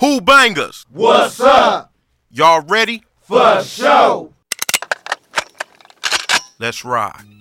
Who bangers? What's up? Y'all ready? For show. Let's ride.